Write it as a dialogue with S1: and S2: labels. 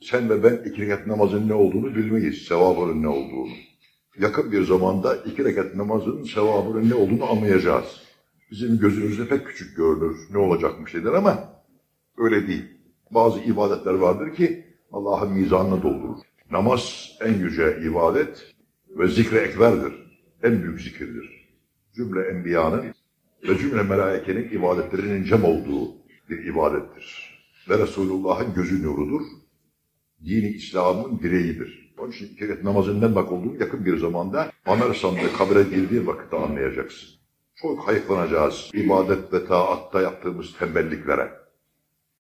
S1: sen ve ben iki rekat namazın ne olduğunu bilmeyiz, sevabının ne olduğunu. Yakın bir zamanda iki rekat namazın sevabının ne olduğunu anlayacağız. Bizim gözümüzde pek küçük görünür, ne olacakmış dediler ama öyle değil. Bazı ibadetler vardır ki Allah'ın mizanını doldurur. Namaz en yüce ibadet ve zikre ekberdir. En büyük zikirdir. Cümle enbiyanın ve cümle melaikenin ibadetlerinin cem olduğu bir ibadettir. Ve Resulullah'ın gözü nurudur. Dini İslam'ın direğidir. Onun için iki rekat namazın ne bak olduğunu yakın bir zamanda Amersan'da kabire girdiği vakitte anlayacaksın. Çok hayıflanacağız ibadet ve taatta yaptığımız tembelliklere.